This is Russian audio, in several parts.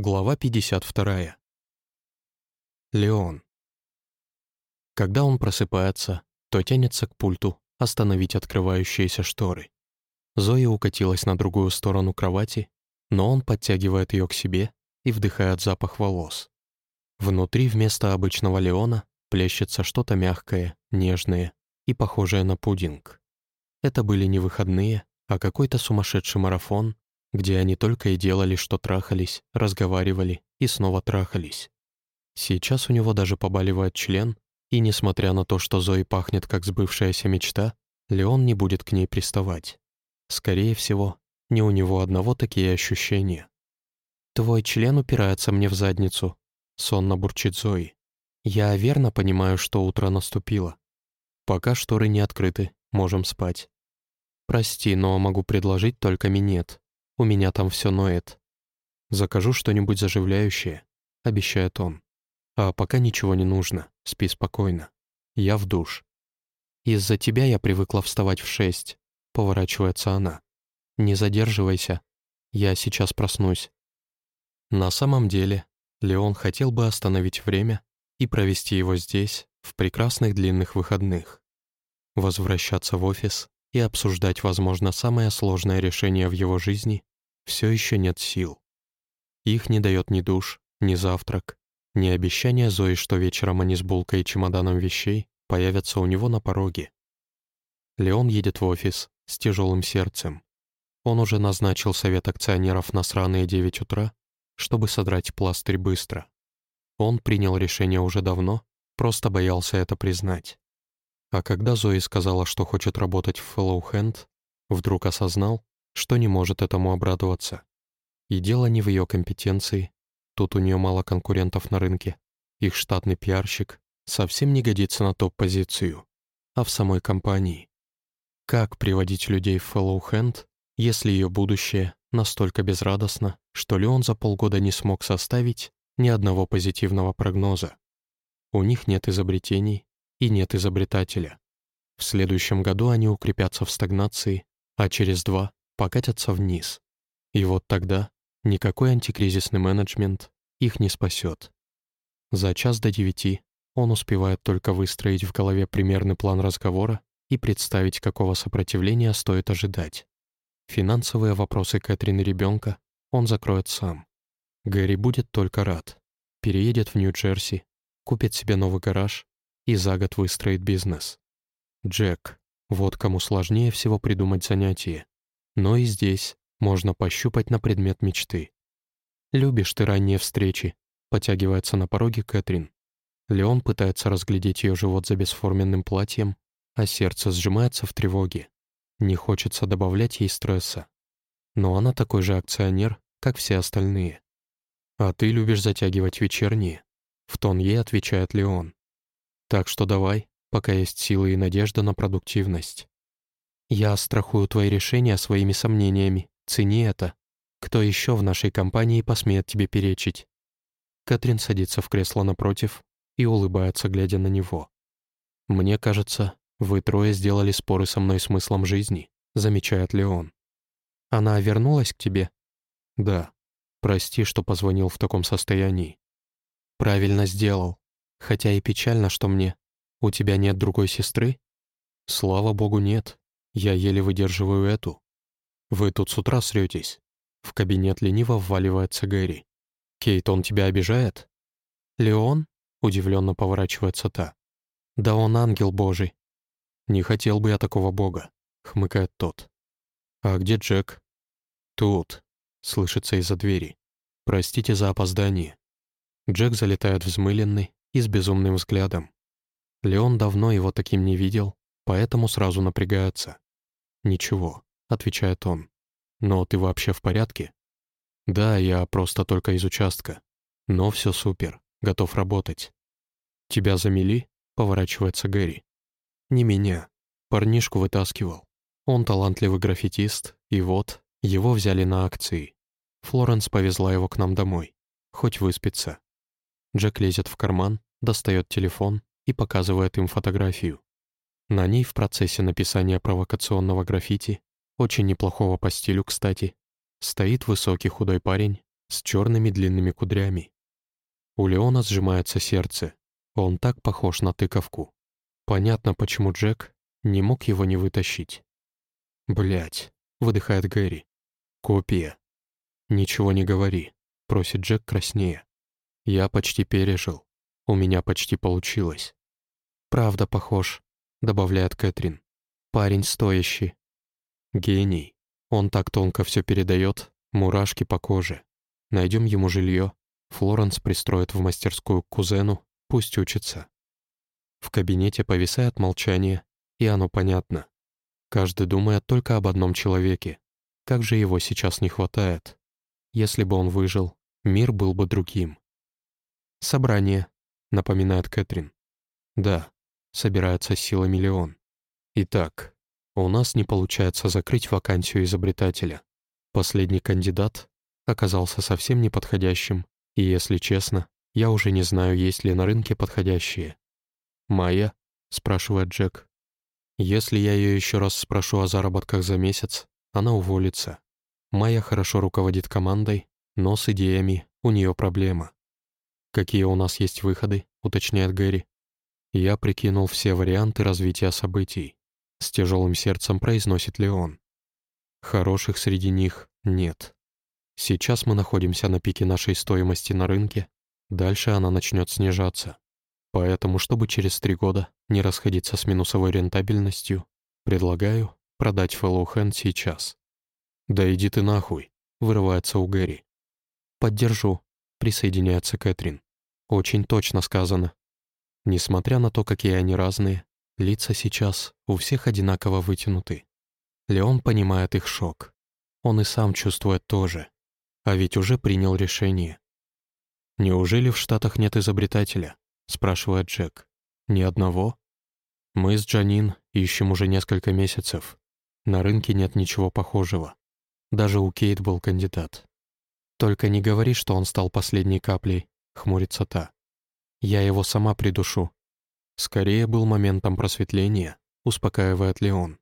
Глава 52. Леон. Когда он просыпается, то тянется к пульту остановить открывающиеся шторы. Зоя укатилась на другую сторону кровати, но он подтягивает ее к себе и вдыхает запах волос. Внутри вместо обычного Леона плещется что-то мягкое, нежное и похожее на пудинг. Это были не выходные, а какой-то сумасшедший марафон, где они только и делали, что трахались, разговаривали и снова трахались. Сейчас у него даже побаливает член, и, несмотря на то, что Зои пахнет как сбывшаяся мечта, Леон не будет к ней приставать. Скорее всего, не у него одного такие ощущения. «Твой член упирается мне в задницу», — сонно бурчит Зои. «Я верно понимаю, что утро наступило. Пока шторы не открыты, можем спать. Прости, но могу предложить только минет. У меня там все ноет. Закажу что-нибудь заживляющее, обещает он. А пока ничего не нужно, спи спокойно. Я в душ. Из-за тебя я привыкла вставать в шесть, поворачивается она. Не задерживайся, я сейчас проснусь. На самом деле, Леон хотел бы остановить время и провести его здесь, в прекрасных длинных выходных. Возвращаться в офис и обсуждать, возможно, самое сложное решение в его жизни все еще нет сил. Их не дает ни душ, ни завтрак, ни обещание Зои, что вечером они с булкой и чемоданом вещей появятся у него на пороге. Леон едет в офис с тяжелым сердцем. Он уже назначил совет акционеров на сраные 9 утра, чтобы содрать пластырь быстро. Он принял решение уже давно, просто боялся это признать. А когда Зои сказала, что хочет работать в Fellow Hand, вдруг осознал, что не может этому обрадоваться. И дело не в ее компетенции, тут у нее мало конкурентов на рынке. Их штатный пиарщик совсем не годится на топ-позицию, а в самой компании. Как приводить людей в Fellow Hand, если ее будущее настолько безрадостно, что Леон за полгода не смог составить ни одного позитивного прогноза? У них нет изобретений и нет изобретателя. В следующем году они укрепятся в стагнации, а через два покатятся вниз. И вот тогда никакой антикризисный менеджмент их не спасет. За час до девяти он успевает только выстроить в голове примерный план разговора и представить, какого сопротивления стоит ожидать. Финансовые вопросы Кэтрин и ребенка он закроет сам. Гэри будет только рад. Переедет в Нью-Джерси, купит себе новый гараж и за год выстроит бизнес. Джек. Вот кому сложнее всего придумать занятие. Но и здесь можно пощупать на предмет мечты. «Любишь ты ранние встречи», — потягивается на пороге Кэтрин. Леон пытается разглядеть ее живот за бесформенным платьем, а сердце сжимается в тревоге. Не хочется добавлять ей стресса. Но она такой же акционер, как все остальные. «А ты любишь затягивать вечерние», — в тон ей отвечает Леон. «Так что давай, пока есть силы и надежда на продуктивность». Я страхую твои решения своими сомнениями. Цени это. Кто еще в нашей компании посмеет тебе перечить?» Катрин садится в кресло напротив и улыбается, глядя на него. «Мне кажется, вы трое сделали споры со мной смыслом жизни», замечает Леон. «Она вернулась к тебе?» «Да. Прости, что позвонил в таком состоянии». «Правильно сделал. Хотя и печально, что мне. У тебя нет другой сестры?» «Слава богу, нет. Я еле выдерживаю эту. Вы тут с утра сретесь. В кабинет лениво вваливается Гэри. «Кейт, он тебя обижает?» «Леон?» — удивленно поворачивается та. «Да он ангел божий». «Не хотел бы я такого бога», — хмыкает тот. «А где Джек?» «Тут», — слышится из-за двери. «Простите за опоздание». Джек залетает взмыленный и с безумным взглядом. Леон давно его таким не видел, поэтому сразу напрягается. «Ничего», — отвечает он. «Но ты вообще в порядке?» «Да, я просто только из участка. Но все супер, готов работать». «Тебя замели?» — поворачивается Гэри. «Не меня. Парнишку вытаскивал. Он талантливый граффитист, и вот, его взяли на акции. Флоренс повезла его к нам домой. Хоть выспится». Джек лезет в карман, достает телефон и показывает им фотографию. На ней в процессе написания провокационного граффити, очень неплохого по стилю, кстати, стоит высокий худой парень с черными длинными кудрями. У Леона сжимается сердце. Он так похож на тыковку. Понятно, почему Джек не мог его не вытащить. Блять, выдыхает Гэри. «Копия». «Ничего не говори», — просит Джек краснее. «Я почти пережил. У меня почти получилось». «Правда похож», — добавляет Кэтрин. «Парень стоящий». «Гений. Он так тонко все передает, мурашки по коже. Найдем ему жилье. Флоренс пристроит в мастерскую к кузену, пусть учится». В кабинете повисает молчание, и оно понятно. Каждый думает только об одном человеке. Как же его сейчас не хватает? Если бы он выжил, мир был бы другим. «Собрание», — напоминает Кэтрин. «Да, собирается сила миллион. Итак, у нас не получается закрыть вакансию изобретателя. Последний кандидат оказался совсем неподходящим, и, если честно, я уже не знаю, есть ли на рынке подходящие. «Майя?» — спрашивает Джек. Если я ее еще раз спрошу о заработках за месяц, она уволится. Майя хорошо руководит командой, но с идеями у нее проблема. «Какие у нас есть выходы?» — уточняет Гэри. Я прикинул все варианты развития событий. С тяжелым сердцем произносит Леон. Хороших среди них нет. Сейчас мы находимся на пике нашей стоимости на рынке, дальше она начнет снижаться. Поэтому, чтобы через три года не расходиться с минусовой рентабельностью, предлагаю продать Hand сейчас. «Да иди ты нахуй», — вырывается у Гэри. «Поддержу», — присоединяется Кэтрин. «Очень точно сказано». Несмотря на то, какие они разные, лица сейчас у всех одинаково вытянуты. Леон понимает их шок. Он и сам чувствует тоже. А ведь уже принял решение. Неужели в Штатах нет изобретателя? — спрашивает Джек. «Ни одного?» «Мы с Джанин ищем уже несколько месяцев. На рынке нет ничего похожего. Даже у Кейт был кандидат. Только не говори, что он стал последней каплей», — хмурится та. «Я его сама придушу». Скорее был моментом просветления, успокаивает Леон.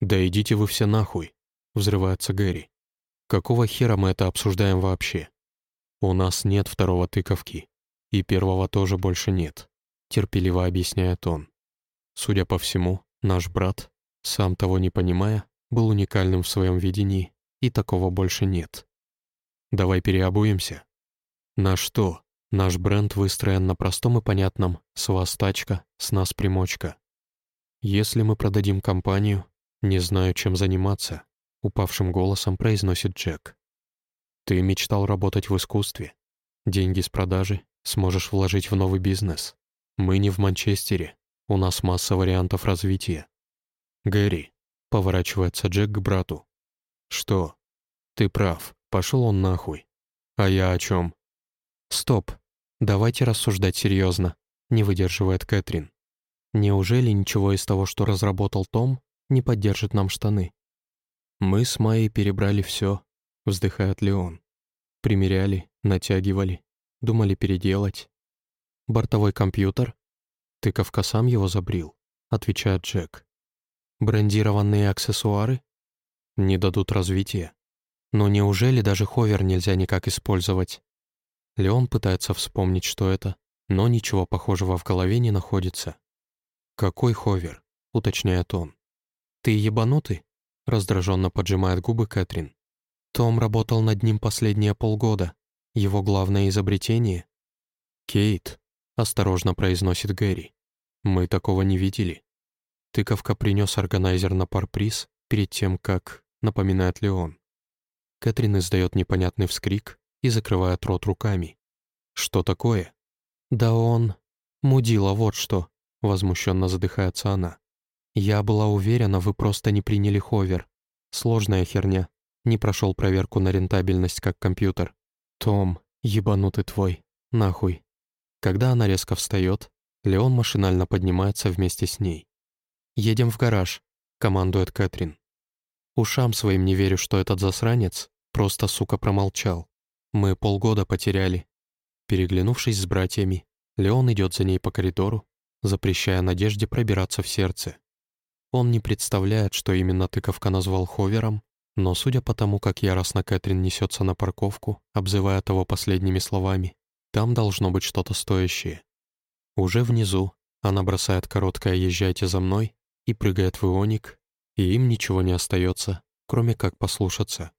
«Да идите вы все нахуй», — взрывается Гэри. «Какого хера мы это обсуждаем вообще? У нас нет второго тыковки. И первого тоже больше нет, терпеливо объясняет он. Судя по всему, наш брат, сам того не понимая, был уникальным в своем видении, и такого больше нет. Давай переобуемся. На что? Наш бренд выстроен на простом и понятном «с вас тачка, с нас примочка». Если мы продадим компанию, не знаю, чем заниматься, упавшим голосом произносит Джек. Ты мечтал работать в искусстве. Деньги с продажи сможешь вложить в новый бизнес. Мы не в Манчестере, у нас масса вариантов развития. Гэри, поворачивается Джек к брату. Что? Ты прав, пошел он нахуй. А я о чем? Стоп, давайте рассуждать серьезно, не выдерживает Кэтрин. Неужели ничего из того, что разработал Том, не поддержит нам штаны? Мы с Майей перебрали все, вздыхает Леон. Примеряли, натягивали, Думали переделать. Бортовой компьютер? Тыковка сам его забрил, отвечает Джек. Брендированные аксессуары? Не дадут развития. Но неужели даже ховер нельзя никак использовать? Леон пытается вспомнить, что это, но ничего похожего в голове не находится. «Какой ховер?» — уточняет он. «Ты ебанутый?» — раздраженно поджимает губы Кэтрин. Том работал над ним последние полгода. Его главное изобретение? «Кейт», — осторожно произносит Гэри. «Мы такого не видели». Тыковка принес органайзер на парприз перед тем, как, напоминает Леон. Кэтрин издает непонятный вскрик и закрывает рот руками. «Что такое?» «Да он...» «Мудила, вот что», — возмущенно задыхается она. «Я была уверена, вы просто не приняли ховер. Сложная херня. Не прошел проверку на рентабельность как компьютер. «Том, ебанутый твой, нахуй». Когда она резко встает, Леон машинально поднимается вместе с ней. «Едем в гараж», — командует Кэтрин. Ушам своим не верю, что этот засранец просто, сука, промолчал. Мы полгода потеряли. Переглянувшись с братьями, Леон идет за ней по коридору, запрещая Надежде пробираться в сердце. Он не представляет, что именно тыковка назвал ховером, Но судя по тому, как яростно Кэтрин несется на парковку, обзывая того последними словами, там должно быть что-то стоящее. Уже внизу она бросает короткое «Езжайте за мной» и прыгает в ионик, и им ничего не остается, кроме как послушаться.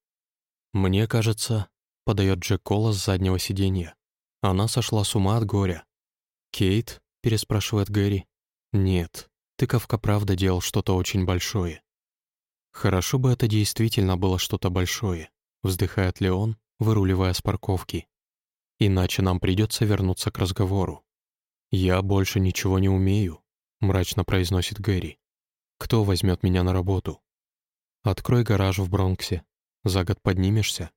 «Мне кажется», — подает Джек Кола с заднего сиденья, «она сошла с ума от горя». «Кейт?» — переспрашивает Гэри. «Нет, тыковка правда делал что-то очень большое. «Хорошо бы это действительно было что-то большое», — вздыхает Леон, выруливая с парковки. «Иначе нам придется вернуться к разговору». «Я больше ничего не умею», — мрачно произносит Гэри. «Кто возьмет меня на работу?» «Открой гараж в Бронксе. За год поднимешься».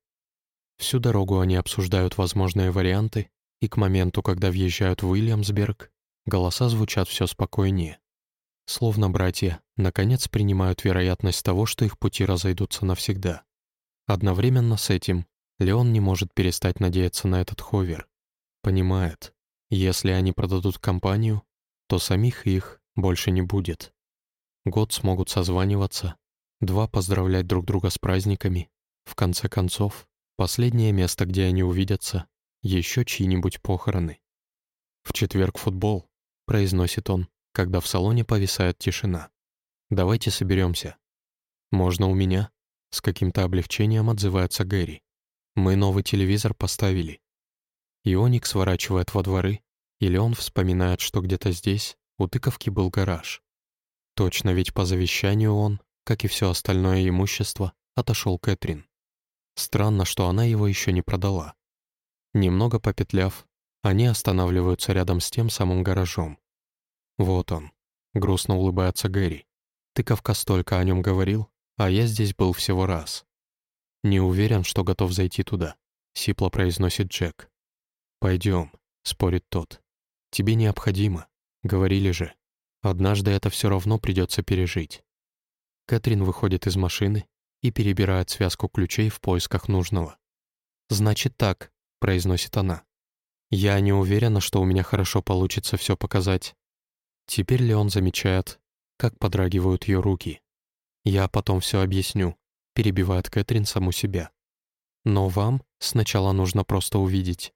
Всю дорогу они обсуждают возможные варианты, и к моменту, когда въезжают в Уильямсберг, голоса звучат все спокойнее. Словно братья, наконец принимают вероятность того, что их пути разойдутся навсегда. Одновременно с этим Леон не может перестать надеяться на этот ховер. Понимает, если они продадут компанию, то самих их больше не будет. Год смогут созваниваться, два поздравлять друг друга с праздниками. В конце концов, последнее место, где они увидятся, еще чьи-нибудь похороны. «В четверг футбол», — произносит он когда в салоне повисает тишина. «Давайте соберемся». «Можно у меня?» С каким-то облегчением отзывается Гэри. «Мы новый телевизор поставили». Ионик сворачивает во дворы, или он вспоминает, что где-то здесь у тыковки был гараж. Точно ведь по завещанию он, как и все остальное имущество, отошел Кэтрин. Странно, что она его еще не продала. Немного попетляв, они останавливаются рядом с тем самым гаражом. «Вот он», — грустно улыбается Гэри. «Тыковка столько о нем говорил, а я здесь был всего раз». «Не уверен, что готов зайти туда», — сипло произносит Джек. «Пойдем», — спорит тот. «Тебе необходимо. Говорили же. Однажды это все равно придется пережить». Кэтрин выходит из машины и перебирает связку ключей в поисках нужного. «Значит так», — произносит она. «Я не уверена, что у меня хорошо получится все показать, Теперь Леон замечает, как подрагивают ее руки. «Я потом все объясню», — перебивает Кэтрин саму себя. «Но вам сначала нужно просто увидеть».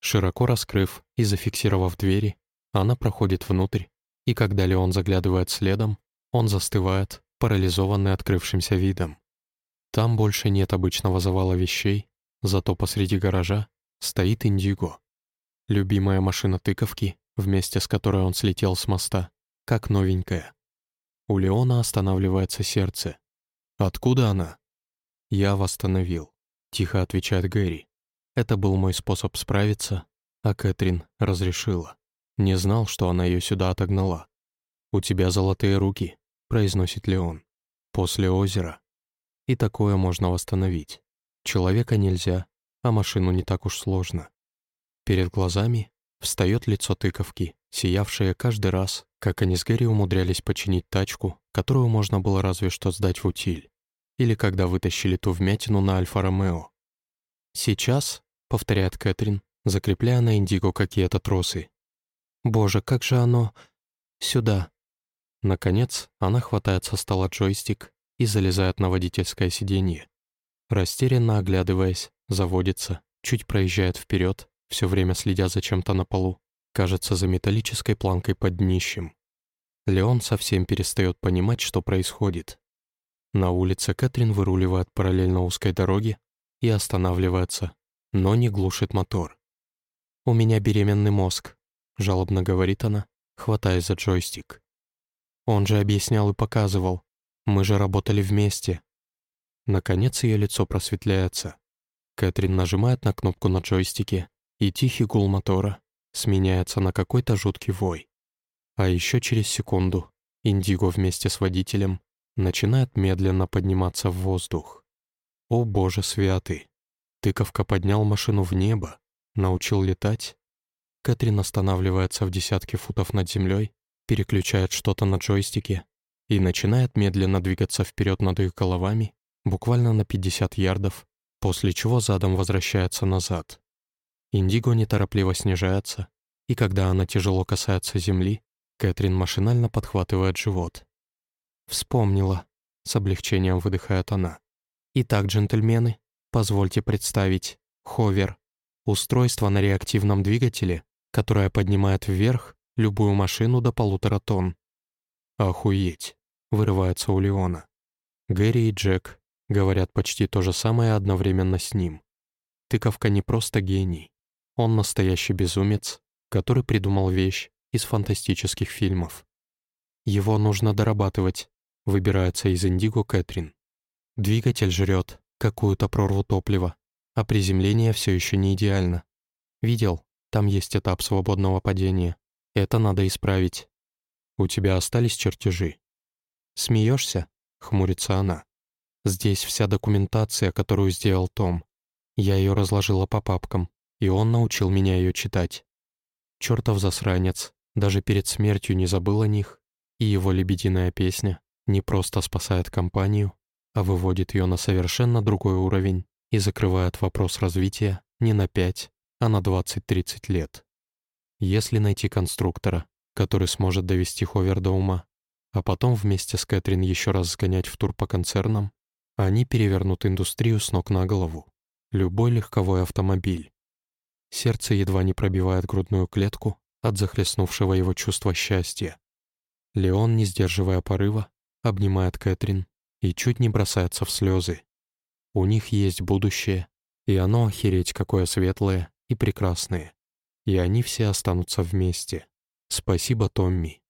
Широко раскрыв и зафиксировав двери, она проходит внутрь, и когда Леон заглядывает следом, он застывает, парализованный открывшимся видом. Там больше нет обычного завала вещей, зато посреди гаража стоит Индиго. Любимая машина тыковки, вместе с которой он слетел с моста, как новенькая. У Леона останавливается сердце. «Откуда она?» «Я восстановил», — тихо отвечает Гэри. «Это был мой способ справиться, а Кэтрин разрешила. Не знал, что она ее сюда отогнала. «У тебя золотые руки», — произносит Леон. «После озера». И такое можно восстановить. Человека нельзя, а машину не так уж сложно. Перед глазами Встает лицо тыковки, сиявшее каждый раз, как они с Гэри умудрялись починить тачку, которую можно было разве что сдать в утиль. Или когда вытащили ту вмятину на Альфа-Ромео. «Сейчас», — повторяет Кэтрин, закрепляя на Индиго какие-то тросы. «Боже, как же оно... сюда!» Наконец, она хватает со стола джойстик и залезает на водительское сиденье. Растерянно оглядываясь, заводится, чуть проезжает вперед, все время следя за чем-то на полу, кажется, за металлической планкой под днищем. Леон совсем перестает понимать, что происходит. На улице Кэтрин выруливает параллельно узкой дороге и останавливается, но не глушит мотор. «У меня беременный мозг», — жалобно говорит она, хватаясь за джойстик. «Он же объяснял и показывал. Мы же работали вместе». Наконец ее лицо просветляется. Кэтрин нажимает на кнопку на джойстике, и тихий гул мотора сменяется на какой-то жуткий вой. А еще через секунду Индиго вместе с водителем начинает медленно подниматься в воздух. О боже святый! Тыковка поднял машину в небо, научил летать. Кэтрин останавливается в десятке футов над землей, переключает что-то на джойстике и начинает медленно двигаться вперед над их головами, буквально на 50 ярдов, после чего задом возвращается назад. Индиго неторопливо снижается, и когда она тяжело касается земли, Кэтрин машинально подхватывает живот. «Вспомнила», — с облегчением выдыхает она. Итак, джентльмены, позвольте представить ховер — устройство на реактивном двигателе, которое поднимает вверх любую машину до полутора тонн. «Охуеть!» — вырывается у Леона. Гэри и Джек говорят почти то же самое одновременно с ним. Тыковка не просто гений. Он настоящий безумец, который придумал вещь из фантастических фильмов. Его нужно дорабатывать, выбирается из Индиго Кэтрин. Двигатель жрет какую-то прорву топлива, а приземление все еще не идеально. Видел, там есть этап свободного падения. Это надо исправить. У тебя остались чертежи. Смеешься? Хмурится она. Здесь вся документация, которую сделал Том. Я ее разложила по папкам, и он научил меня ее читать. Чертов засранец, даже перед смертью не забыл о них, и его лебединая песня не просто спасает компанию, а выводит ее на совершенно другой уровень и закрывает вопрос развития не на 5, а на 20-30 лет. Если найти конструктора, который сможет довести Ховер до ума, а потом вместе с Кэтрин еще раз сгонять в тур по концернам, они перевернут индустрию с ног на голову. Любой легковой автомобиль. Сердце едва не пробивает грудную клетку от захлестнувшего его чувства счастья. Леон, не сдерживая порыва, обнимает Кэтрин и чуть не бросается в слезы. У них есть будущее, и оно охереть какое светлое и прекрасное. И они все останутся вместе. Спасибо, Томми.